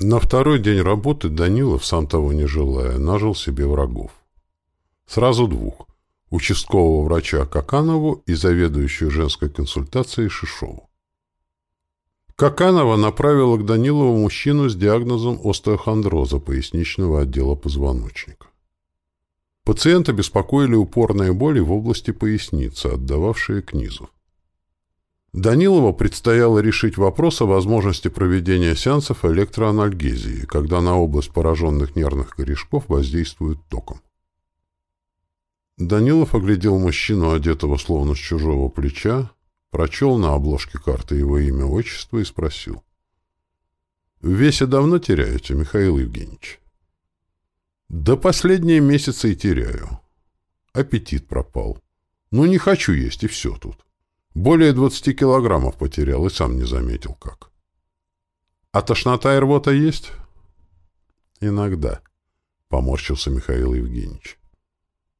На второй день работы Данилов, сам того не желая, нажил себе врагов. Сразу двух. Участкового врача Каканову и заведующую женской консультацией Шишову. Каканова направила к Данилову мужчину с диагнозом остеохондроза поясничного отдела позвоночника. Пациента беспокоили упорные боли в области поясницы, отдававшие к низу. Данилову предстояло решить вопрос о возможности проведения сеансов электроанальгезии, когда на область пораженных нервных корешков воздействует током. Данилов оглядел мужчину, одетого словно с чужого плеча, прочел на обложке карты его имя, отчество и спросил. «В весе давно теряете, Михаил Евгеньевич?» «Да последние месяцы и теряю. Аппетит пропал. Ну, не хочу есть, и все тут». Более 20 килограммов потерял и сам не заметил как. А тошнота и рвота есть? Иногда, поморщился Михаил Евгеньевич.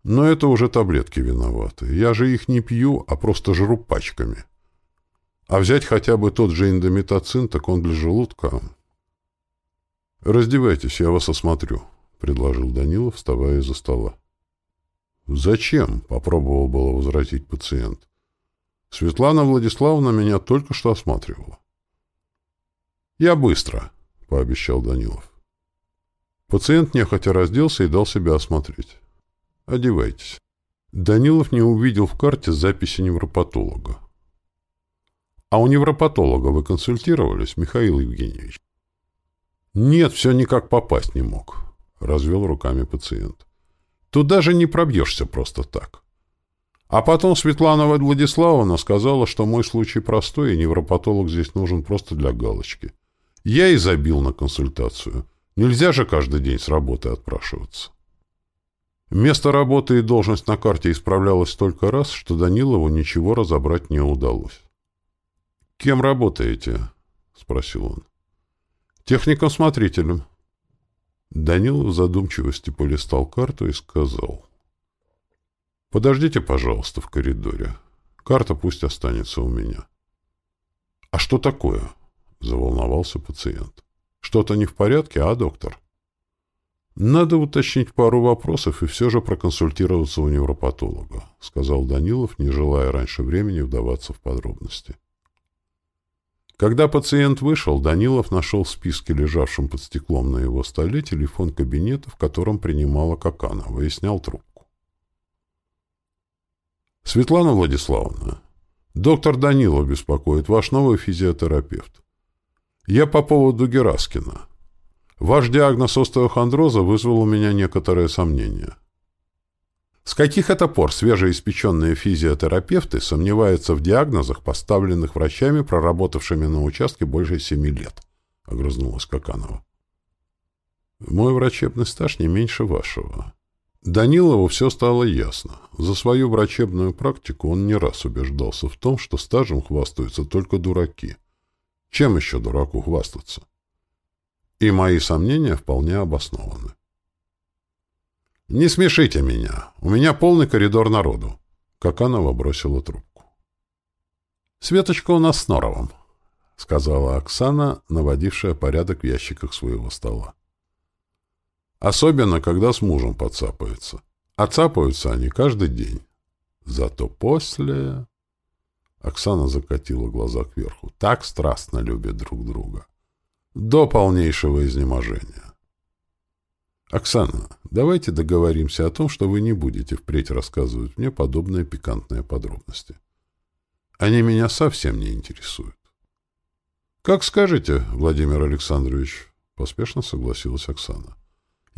Но это уже таблетки виноваты. Я же их не пью, а просто жру пачками. А взять хотя бы тот же индомитоцин, так он для желудка. «Раздевайтесь, я вас осмотрю», — предложил Данилов, вставая из-за стола. «Зачем?» — попробовал было возвратить пациент. Светлана Владиславовна меня только что осматривала. «Я быстро», — пообещал Данилов. Пациент нехотя разделся и дал себя осмотреть. «Одевайтесь». Данилов не увидел в карте записи невропатолога. «А у невропатолога вы консультировались, Михаил Евгеньевич?» «Нет, все никак попасть не мог», — развел руками пациент. «Тут даже не пробьешься просто так. А потом Светлана Владиславовна сказала, что мой случай простой, и невропатолог здесь нужен просто для галочки. Я и забил на консультацию. Нельзя же каждый день с работы отпрашиваться. Место работы и должность на карте исправлялось столько раз, что Данилову ничего разобрать не удалось. «Кем работаете?» — спросил он. «Техником-смотрителем». Данилов в задумчивости полистал карту и сказал. Подождите, пожалуйста, в коридоре. Карта пусть останется у меня. — А что такое? — заволновался пациент. — Что-то не в порядке, а, доктор? — Надо уточнить пару вопросов и все же проконсультироваться у невропатолога, — сказал Данилов, не желая раньше времени вдаваться в подробности. Когда пациент вышел, Данилов нашел в списке, лежавшем под стеклом на его столе, телефон кабинета, в котором принимала Каканова, и снял трубку. Светлана Владиславовна, доктор Данилов беспокоит, ваш новый физиотерапевт. Я по поводу Гераскина. Ваш диагноз остеохондроза вызвал у меня некоторые сомнения. С каких это пор свежеиспеченные физиотерапевты сомневаются в диагнозах, поставленных врачами, проработавшими на участке больше семи лет? — огрызнулась Каканова. — Мой врачебный стаж не меньше вашего. Данилову все стало ясно. За свою врачебную практику он не раз убеждался в том, что стажем хвастаются только дураки. Чем еще дураку хвастаться? И мои сомнения вполне обоснованы. «Не смешите меня. У меня полный коридор народу», — Каканова бросила трубку. «Светочка у нас с Норовым», — сказала Оксана, наводившая порядок в ящиках своего стола. Особенно, когда с мужем подцапаются. А цапаются они каждый день. Зато после... Оксана закатила глаза кверху. Так страстно любят друг друга. До полнейшего изнеможения. «Оксана, давайте договоримся о том, что вы не будете впредь рассказывать мне подобные пикантные подробности. Они меня совсем не интересуют». «Как скажете, Владимир Александрович», — поспешно согласилась Оксана.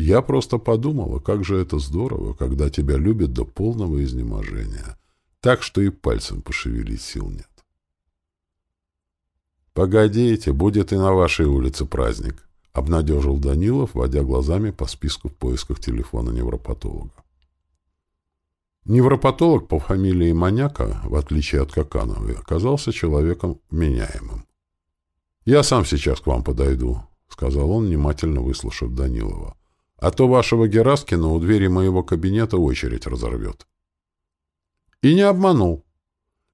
Я просто подумала, как же это здорово, когда тебя любят до полного изнеможения, так что и пальцем пошевелить сил нет. «Погодите, будет и на вашей улице праздник», — обнадежил Данилов, водя глазами по списку в поисках телефона невропатолога. Невропатолог по фамилии Маняка, в отличие от Какановой, оказался человеком меняемым. «Я сам сейчас к вам подойду», — сказал он, внимательно выслушав Данилова. А то вашего Гераскина у двери моего кабинета очередь разорвет. И не обманул.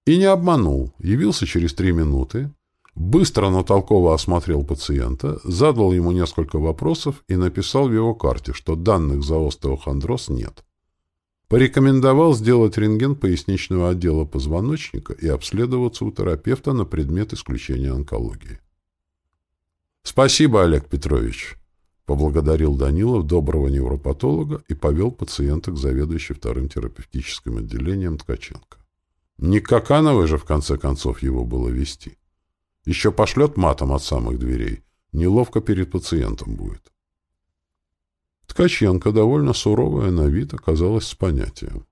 И не обманул. Явился через три минуты, Быстро, но толково осмотрел пациента, задал ему несколько вопросов и написал в его карте, что данных за остеохондроз нет. Порекомендовал сделать рентген поясничного отдела позвоночника и обследоваться у терапевта на предмет исключения онкологии. «Спасибо, Олег Петрович», — поблагодарил Данилов доброго невропатолога и повел пациента к заведующей вторым терапевтическим отделением Ткаченко. Не Какановой же, в конце концов, его было вести. Еще пошлет матом от самых дверей. Неловко перед пациентом будет. Ткаченко, довольно суровая на вид, оказалась с понятием.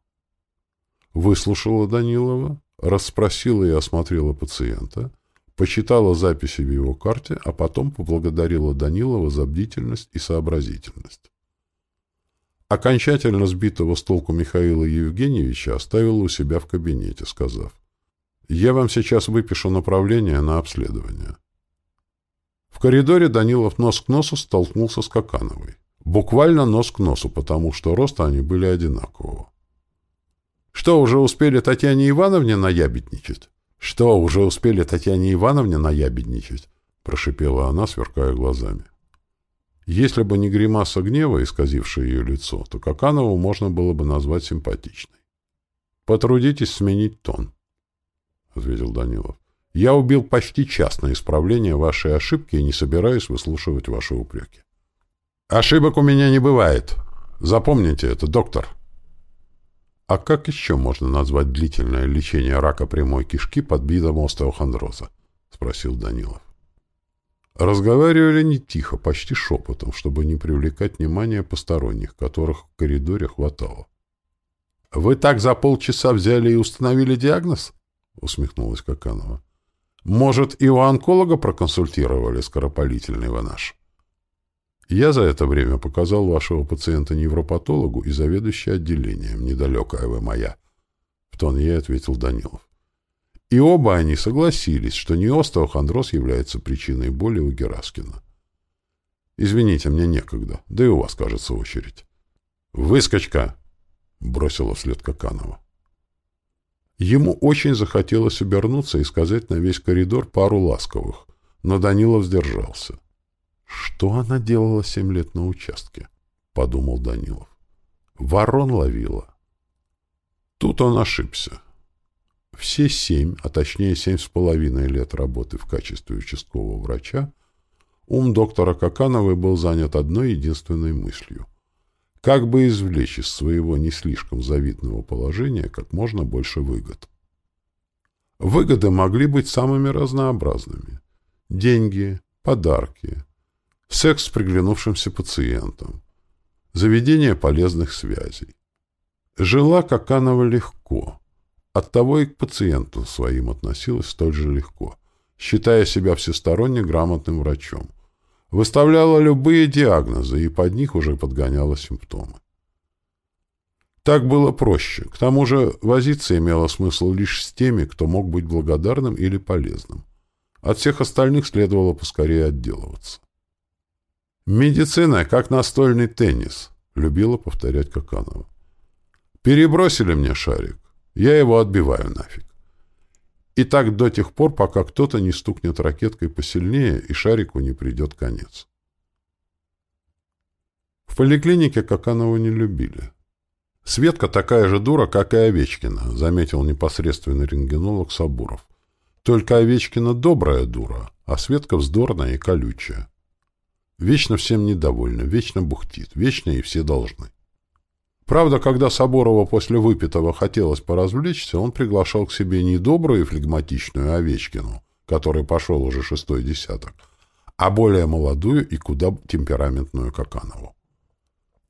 Выслушала Данилова, расспросила и осмотрела пациента, почитала записи в его карте, а потом поблагодарила Данилова за бдительность и сообразительность. Окончательно сбитого с толку Михаила Евгеньевича оставила у себя в кабинете, сказав, «Я вам сейчас выпишу направление на обследование». В коридоре Данилов нос к носу столкнулся с Какановой. Буквально нос к носу, потому что роста они были одинакового. «Что, уже успели Татьяне Ивановне наябедничать?» «Что, уже успели Татьяне Ивановне наябедничать?» — прошипела она, сверкая глазами. Если бы не гримаса гнева, исказившая ее лицо, то Каканову можно было бы назвать симпатичной. «Потрудитесь сменить тон», — ответил Данилов. «Я убил почти час на исправление вашей ошибки и не собираюсь выслушивать ваши упреки». «Ошибок у меня не бывает. Запомните это, доктор». «А как еще можно назвать длительное лечение рака прямой кишки под видом остеохондроза?» — спросил Данилов. Разговаривали не тихо, почти шепотом, чтобы не привлекать внимание посторонних, которых в коридоре хватало. — Вы так за полчаса взяли и установили диагноз? — усмехнулась Каканова. — Может, и у онколога проконсультировали, скоропалительный вы наш? Я за это время показал вашего пациента невропатологу и заведующей отделением, недалекая вы моя. В тон ей ответил Данилов. И оба они согласились, что не остеохондроз является причиной боли у Гераскина. «Извините, мне некогда. Да и у вас, кажется, очередь». «Выскочка!» — бросила вслед Каканова. Ему очень захотелось обернуться и сказать на весь коридор пару ласковых, но Данилов сдержался. «Что она делала семь лет на участке?» — подумал Данилов. «Ворон ловила». Тут он ошибся. Все семь, а точнее семь с половиной лет работы в качестве участкового врача, ум доктора Какановой был занят одной единственной мыслью. Как бы извлечь из своего не слишком завидного положения как можно больше выгод. Выгоды могли быть самыми разнообразными. Деньги, подарки, секс с приглянувшимся пациентом, заведение полезных связей. Жила Каканова легко – Оттого и к пациенту своим относилась столь же легко, считая себя всесторонне грамотным врачом. Выставляла любые диагнозы и под них уже подгоняла симптомы. Так было проще. К тому же возиться имело смысл лишь с теми, кто мог быть благодарным или полезным. От всех остальных следовало поскорее отделываться. «Медицина, как настольный теннис», — любила повторять Каканова. «Перебросили мне шарик. Я его отбиваю нафиг. И так до тех пор, пока кто-то не стукнет ракеткой посильнее и шарику не придет конец. В поликлинике Каканова не любили. Светка такая же дура, как и Овечкина, заметил непосредственный рентгенолог Сабуров. Только Овечкина добрая дура, а Светка вздорная и колючая. Вечно всем недовольна, вечно бухтит, вечно и все должны. Правда, когда Соборова после выпитого хотелось поразвлечься, он приглашал к себе не добрую и флегматичную Овечкину, который пошел уже шестой десяток, а более молодую и куда темпераментную Каканову.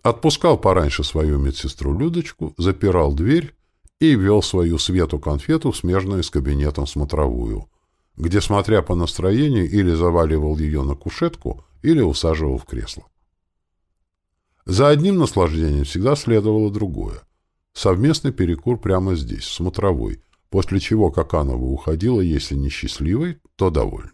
Отпускал пораньше свою медсестру Людочку, запирал дверь и вел свою Свету-конфету в смежную с кабинетом смотровую, где, смотря по настроению, или заваливал ее на кушетку, или усаживал в кресло. За одним наслаждением всегда следовало другое. Совместный перекур прямо здесь, в смотровой, после чего Каканова уходила, если не счастливой, то довольной.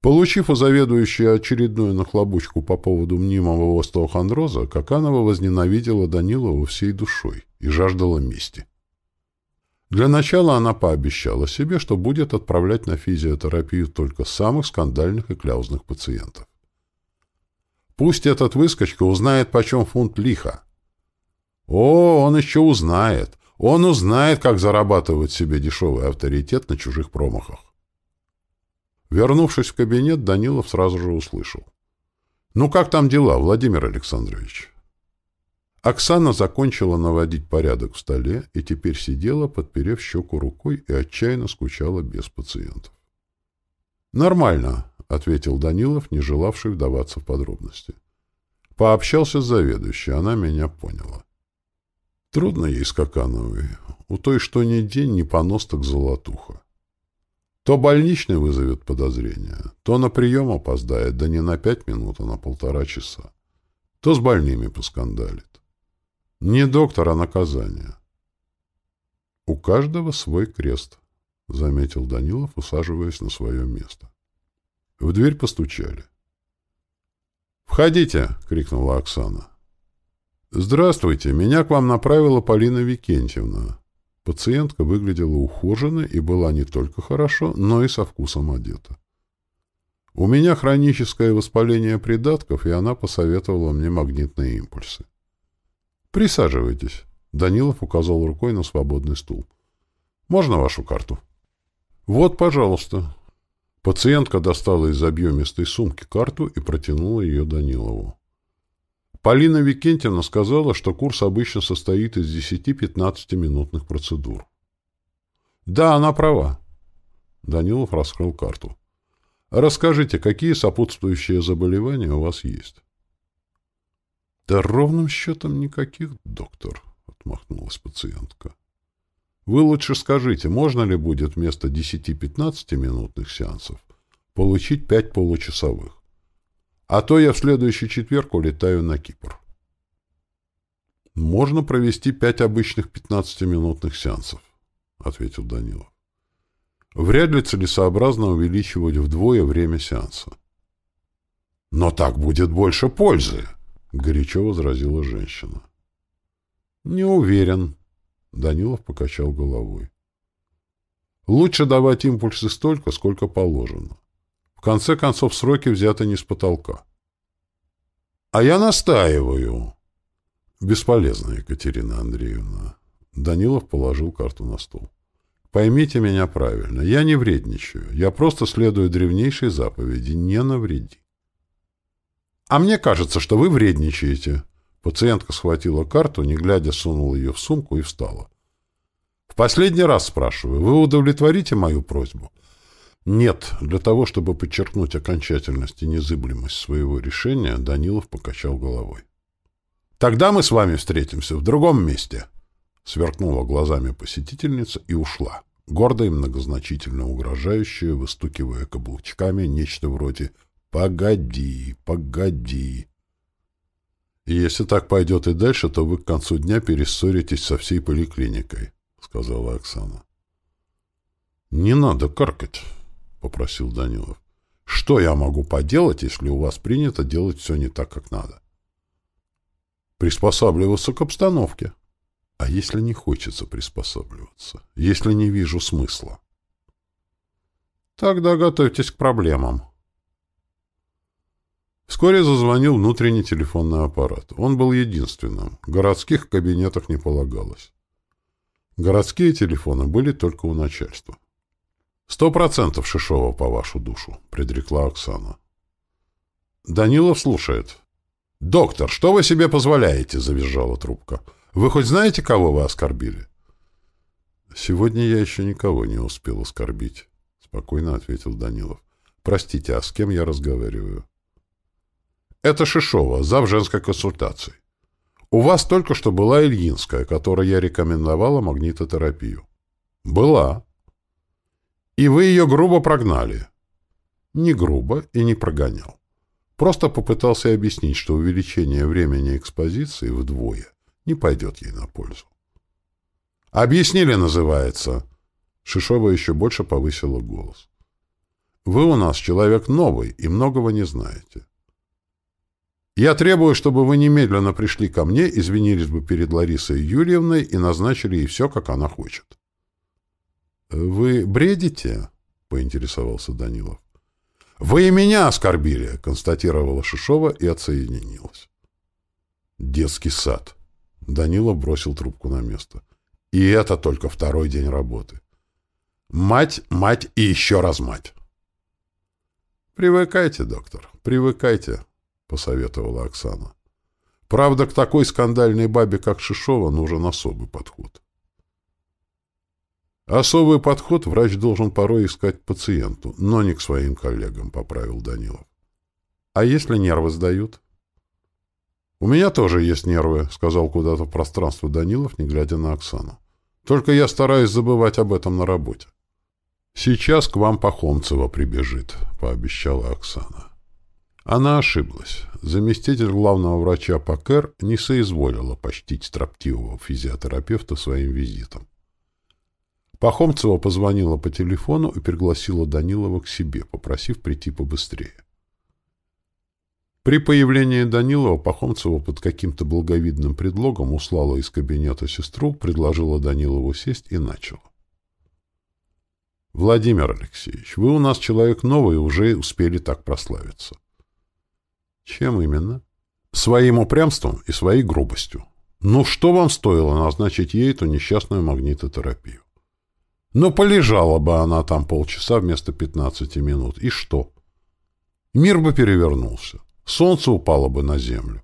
Получив у заведующей очередную нахлобучку по поводу мнимого остеохондроза, Каканова возненавидела Данилова всей душой и жаждала мести. Для начала она пообещала себе, что будет отправлять на физиотерапию только самых скандальных и кляузных пациентов. Пусть этот выскочка узнает, почем фунт лиха. О, он еще узнает. Он узнает, как зарабатывать себе дешевый авторитет на чужих промахах. Вернувшись в кабинет, Данилов сразу же услышал. «Ну как там дела, Владимир Александрович?» Оксана закончила наводить порядок в столе и теперь сидела, подперев щеку рукой и отчаянно скучала без пациентов. «Нормально», — ответил Данилов, не желавший вдаваться в подробности. Пообщался с заведующей, она меня поняла. Трудно ей скакановой. У той что ни день, ни понос, так золотуха. То больничный вызовет подозрения, то на прием опоздает, да не на пять минут, а на полтора часа. То с больными поскандалит. Не доктор, а наказание. У каждого свой крест, заметил Данилов, усаживаясь на свое место. В дверь постучали. «Входите!» — крикнула Оксана. «Здравствуйте! Меня к вам направила Полина Викентьевна». Пациентка выглядела ухоженной и была не только хорошо, но и со вкусом одета. У меня хроническое воспаление придатков, и она посоветовала мне магнитные импульсы. «Присаживайтесь». Данилов указал рукой на свободный стул. «Можно вашу карту?» «Вот, пожалуйста». Пациентка достала из объемистой сумки карту и протянула ее Данилову. Полина Викентьевна сказала, что курс обычно состоит из 10-15 минутных процедур. «Да, она права». Данилов раскрыл карту. «Расскажите, какие сопутствующие заболевания у вас есть?» Да ровным счетом никаких, доктор, отмахнулась пациентка. Вы лучше скажите, можно ли будет вместо 10-15 минутных сеансов получить 5 получасовых? А то я в следующий четверг улетаю на Кипр. Можно провести 5 обычных 15-минутных сеансов, ответил Данилов. Вряд ли целесообразно увеличивать вдвое время сеанса. Но так будет больше пользы, — горячо возразила женщина. «Не уверен», — Данилов покачал головой. «Лучше давать импульсы столько, сколько положено. В конце концов, сроки взяты не с потолка». «А я настаиваю». «Бесполезно, Екатерина Андреевна». Данилов положил карту на стол. «Поймите меня правильно. Я не вредничаю. Я просто следую древнейшей заповеди «не навреди». «А мне кажется, что вы вредничаете». Пациентка схватила карту, не глядя, сунула ее в сумку и встала. «В последний раз спрашиваю, вы удовлетворите мою просьбу?» «Нет». Для того, чтобы подчеркнуть окончательность и незыблемость своего решения, Данилов покачал головой. «Тогда мы с вами встретимся в другом месте», — сверкнула глазами посетительница и ушла, гордо и многозначительно угрожающая, выстукивая каблучками нечто вроде Погоди, погоди. И если так пойдет и дальше, то вы к концу дня перессоритесь со всей поликлиникой, сказала Оксана. Не надо каркать, попросил Данилов. Что я могу поделать, если у вас принято делать все не так, как надо? Приспосабливаться к обстановке. А если не хочется приспосабливаться? Если не вижу смысла? Тогда готовьтесь к проблемам, Вскоре зазвонил внутренний телефонный аппарат. Он был единственным. Городских кабинетах не полагалось. Городские телефоны были только у начальства. «Сто процентов Шишова по вашу душу», — предрекла Оксана. Данилов слушает. «Доктор, что вы себе позволяете?» — завизжала трубка. «Вы хоть знаете, кого вы оскорбили?» «Сегодня я еще никого не успел оскорбить», — спокойно ответил Данилов. «Простите, а с кем я разговариваю?» Это Шишова, зав женской консультации. У вас только что была Ильинская, которой я рекомендовала магнитотерапию. Была. И вы ее грубо прогнали. Не грубо и не прогонял. Просто попытался объяснить, что увеличение времени экспозиции вдвое не пойдет ей на пользу. «Объяснили» называется. Шишова еще больше повысила голос. «Вы у нас человек новый и многого не знаете. Я требую, чтобы вы немедленно пришли ко мне, извинились бы перед Ларисой Юрьевной и назначили ей все, как она хочет. Вы бредите? — поинтересовался Данилов. «Вы и меня оскорбили!» — констатировала Шишова и отсоединилась. «Детский сад». Данилов бросил трубку на место. «И это только второй день работы. Мать, мать и еще раз мать!» «Привыкайте, доктор, привыкайте», — посоветовала Оксана. «Правда, к такой скандальной бабе, как Шишова, нужен особый подход». Особый подход врач должен порой искать пациенту, но не к своим коллегам, поправил Данилов. А если нервы сдают? У меня тоже есть нервы, сказал куда-то в пространство Данилов, не глядя на Оксану. Только я стараюсь забывать об этом на работе. Сейчас к вам Пахомцева прибежит, пообещала Оксана. Она ошиблась. Заместитель главного врача ПАКЭР не соизволила почтить строптивого физиотерапевта своим визитом. Пахомцева позвонила по телефону и пригласила Данилова к себе, попросив прийти побыстрее. При появлении Данилова Пахомцева под каким-то благовидным предлогом услала из кабинета сестру, предложила Данилову сесть и начала. «Владимир Алексеевич, вы у нас человек новый и уже успели так прославиться». «Чем именно?» «Своим упрямством и своей грубостью. Ну что вам стоило назначить ей эту несчастную магнитотерапию? Но полежала бы она там полчаса вместо 15 минут. И что? Мир бы перевернулся. Солнце упало бы на землю.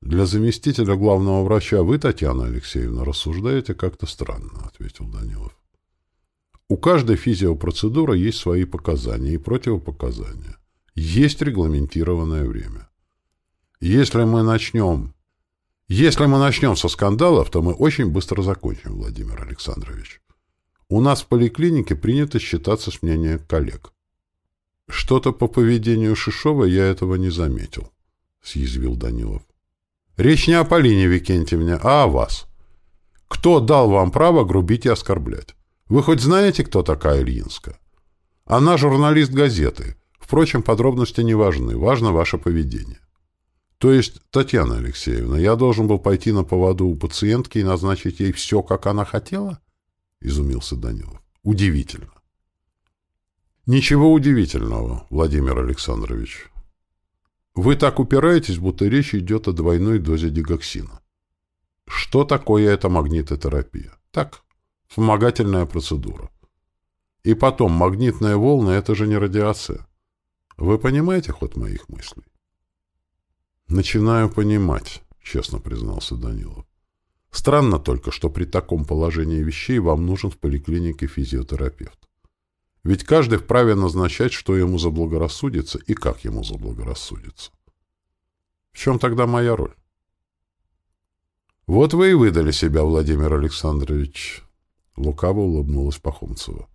Для заместителя главного врача вы, Татьяна Алексеевна, рассуждаете как-то странно, ответил Данилов. У каждой физиопроцедуры есть свои показания и противопоказания. Есть регламентированное время. Если мы начнем... Если мы начнем со скандалов, то мы очень быстро закончим, Владимир Александрович. У нас в поликлинике принято считаться с мнением коллег. Что-то по поведению Шишова я этого не заметил, — съязвил Данилов. Речь не о Полине Викентьевне, а о вас. Кто дал вам право грубить и оскорблять? Вы хоть знаете, кто такая Ильинская? Она журналист газеты. Впрочем, подробности не важны. Важно ваше поведение. То есть, Татьяна Алексеевна, я должен был пойти на поводу у пациентки и назначить ей все, как она хотела? —— изумился Данилов. «Удивительно». «Ничего удивительного, Владимир Александрович. Вы так упираетесь, будто речь идет о двойной дозе дигоксина. Что такое эта магнитотерапия? Так, вспомогательная процедура. И потом, магнитные волны — это же не радиация. Вы понимаете ход моих мыслей?» «Начинаю понимать», — честно признался Данилов. Странно только, что при таком положении вещей вам нужен в поликлинике физиотерапевт. Ведь каждый вправе назначать, что ему заблагорассудится и как ему заблагорассудится. В чем тогда моя роль? Вот вы и выдали себя, Владимир Александрович. Лукаво улыбнулась Пахомцева.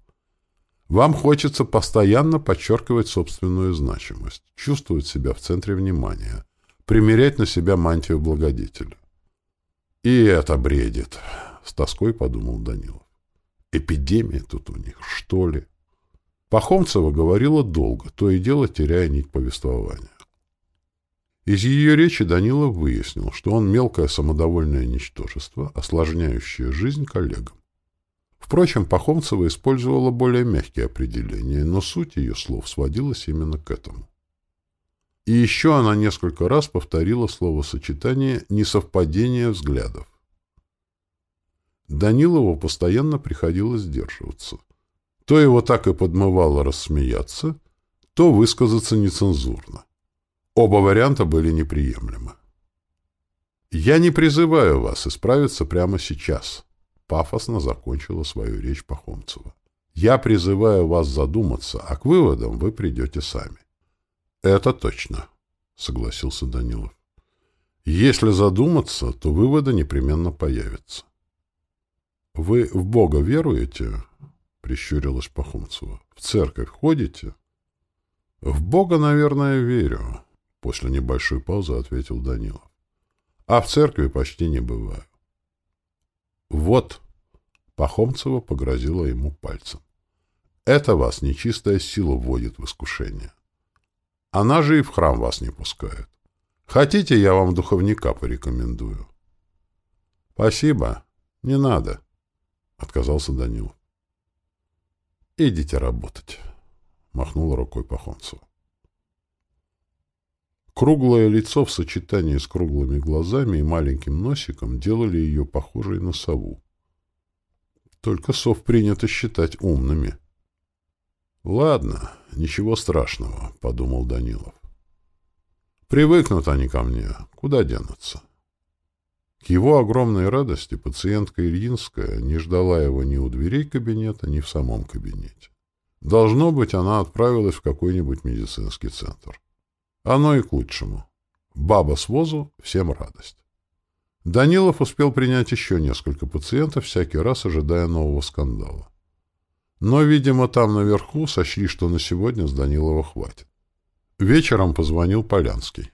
Вам хочется постоянно подчеркивать собственную значимость, чувствовать себя в центре внимания, примерять на себя мантию благодетеля. И это бредит, — с тоской подумал Данилов. Эпидемия тут у них, что ли? Пахомцева говорила долго, то и дело теряя нить повествования. Из ее речи Данилов выяснил, что он мелкое самодовольное ничтожество, осложняющее жизнь коллегам. Впрочем, Пахомцева использовала более мягкие определения, но суть ее слов сводилась именно к этому. И еще она несколько раз повторила словосочетание «несовпадение взглядов». Данилову постоянно приходилось сдерживаться. То его так и подмывало рассмеяться, то высказаться нецензурно. Оба варианта были неприемлемы. «Я не призываю вас исправиться прямо сейчас», — пафосно закончила свою речь Пахомцева. «Я призываю вас задуматься, а к выводам вы придете сами. «Это точно», — согласился Данилов. «Если задуматься, то выводы непременно появятся». «Вы в Бога веруете?» — прищурилась Пахомцева. «В церковь ходите?» «В Бога, наверное, верю», — после небольшой паузы ответил Данилов. «А в церкви почти не бываю». «Вот», — Пахомцева погрозила ему пальцем, — «это вас нечистая сила вводит в искушение». Она же и в храм вас не пускает. Хотите, я вам духовника порекомендую? — Спасибо. Не надо, — отказался Данил. Идите работать, — махнул рукой Пахонцев. Круглое лицо в сочетании с круглыми глазами и маленьким носиком делали ее похожей на сову. Только сов принято считать умными. «Ладно, ничего страшного», — подумал Данилов. «Привыкнут они ко мне. Куда денутся?» К его огромной радости пациентка Ильинская не ждала его ни у дверей кабинета, ни в самом кабинете. Должно быть, она отправилась в какой-нибудь медицинский центр. Оно и к лучшему. Баба с возу — всем радость. Данилов успел принять еще несколько пациентов, всякий раз ожидая нового скандала. Но, видимо, там наверху сочли, что на сегодня с Данилова хватит. Вечером позвонил Полянский.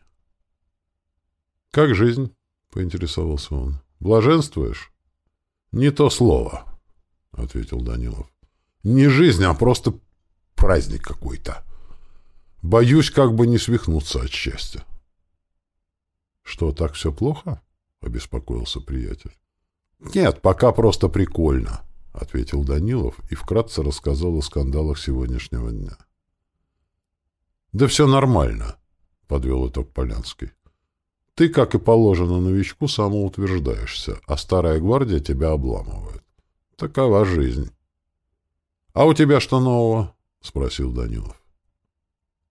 «Как жизнь?» — поинтересовался он. «Блаженствуешь?» «Не то слово», — ответил Данилов. «Не жизнь, а просто праздник какой-то». Боюсь, как бы не свихнуться от счастья. — Что, так все плохо? — обеспокоился приятель. — Нет, пока просто прикольно, — ответил Данилов и вкратце рассказал о скандалах сегодняшнего дня. — Да все нормально, — подвел итог Полянский. — Ты, как и положено новичку, самоутверждаешься, а старая гвардия тебя обламывает. Такова жизнь. — А у тебя что нового? — спросил Данилов.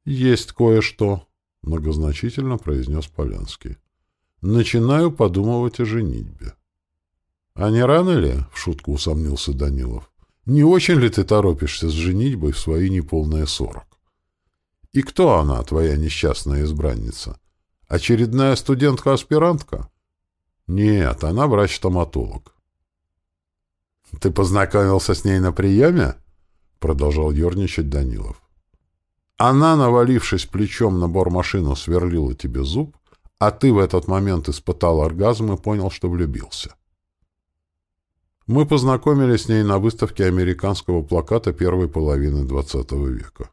«Есть кое-что», — многозначительно произнес Полянский. «Начинаю подумывать о женитьбе». «А не рано ли?» — в шутку усомнился Данилов. «Не очень ли ты торопишься с женитьбой в свои неполные сорок? И кто она, твоя несчастная избранница? Очередная студентка-аспирантка?» «Нет, она врач-стоматолог». «Ты познакомился с ней на приеме?» — продолжал ерничать Данилов. Она, навалившись плечом на бормашину, сверлила тебе зуб, а ты в этот момент испытал оргазм и понял, что влюбился. Мы познакомились с ней на выставке американского плаката первой половины XX века.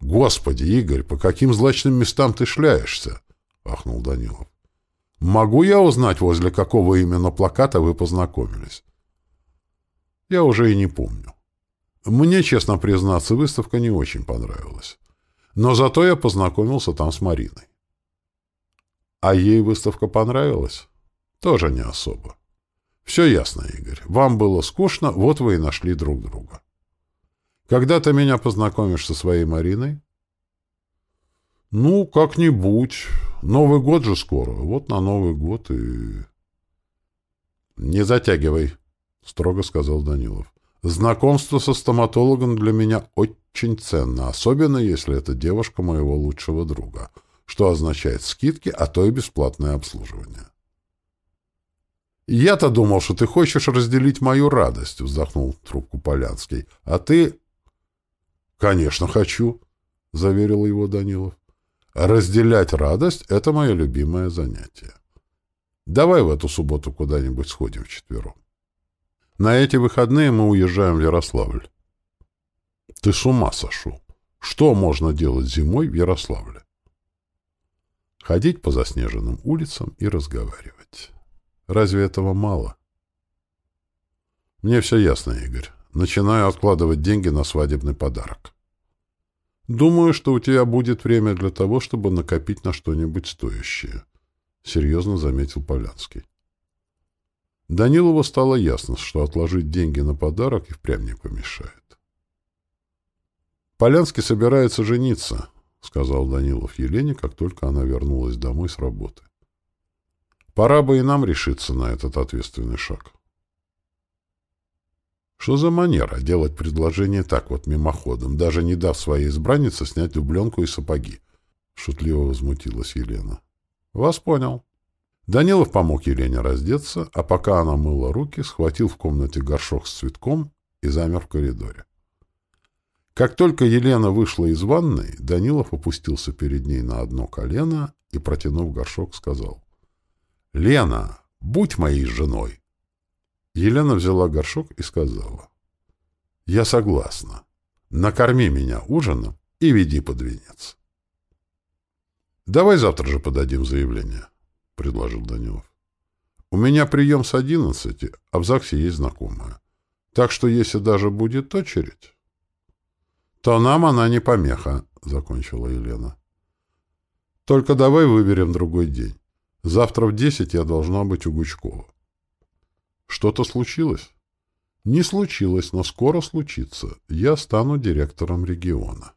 «Господи, Игорь, по каким злачным местам ты шляешься?» — ахнул Данилов. «Могу я узнать, возле какого именно плаката вы познакомились?» «Я уже и не помню. Мне, честно признаться, выставка не очень понравилась. Но зато я познакомился там с Мариной. А ей выставка понравилась? Тоже не особо. Все ясно, Игорь. Вам было скучно, вот вы и нашли друг друга. Когда ты меня познакомишь со своей Мариной? Ну, как-нибудь. Новый год же скоро. Вот на Новый год и... Не затягивай, строго сказал Данилов. Знакомство со стоматологом для меня очень ценно, особенно если это девушка моего лучшего друга, что означает скидки, а то и бесплатное обслуживание. «Я-то думал, что ты хочешь разделить мою радость», — вздохнул трубку Полянский. «А ты...» «Конечно, хочу», — заверил его Данилов. «Разделять радость — это мое любимое занятие. Давай в эту субботу куда-нибудь сходим вчетвером». На эти выходные мы уезжаем в Ярославль. Ты с ума сошел. Что можно делать зимой в Ярославле? Ходить по заснеженным улицам и разговаривать. Разве этого мало? Мне все ясно, Игорь. Начинаю откладывать деньги на свадебный подарок. Думаю, что у тебя будет время для того, чтобы накопить на что-нибудь стоящее, — серьезно заметил Полянский. Данилову стало ясно, что отложить деньги на подарок и впрямь не помешает. «Полянский собирается жениться», — сказал Данилов Елене, как только она вернулась домой с работы. «Пора бы и нам решиться на этот ответственный шаг». Что за манера делать предложение так вот мимоходом, даже не дав своей избраннице снять дубленку и сапоги? Шутливо возмутилась Елена. Вас понял. Данилов помог Елене раздеться, а пока она мыла руки, схватил в комнате горшок с цветком и замер в коридоре. Как только Елена вышла из ванной, Данилов опустился перед ней на одно колено и, протянув горшок, сказал «Лена, будь моей женой!» Елена взяла горшок и сказала «Я согласна. Накорми меня ужином и веди под венец». «Давай завтра же подадим заявление». — предложил Данилов. «У меня прием с одиннадцати, а в ЗАГСе есть знакомая. Так что если даже будет очередь...» то нам она не помеха, — закончила Елена. Только давай выберем другой день. Завтра в десять я должна быть у Гучкова. Что-то случилось? Не случилось, но скоро случится. Я стану директором региона.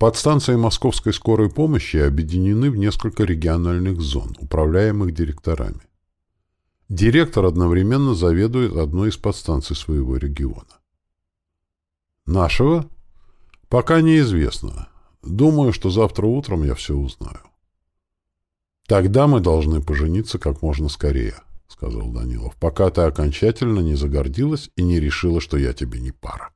Подстанции Московской скорой помощи объединены в несколько региональных зон, управляемых директорами. Директор одновременно заведует одной из подстанций своего региона. Нашего? Пока неизвестно. Думаю, что завтра утром я все узнаю. Тогда мы должны пожениться как можно скорее, сказал Данилов, пока ты окончательно не загордилась и не решила, что я тебе не пара.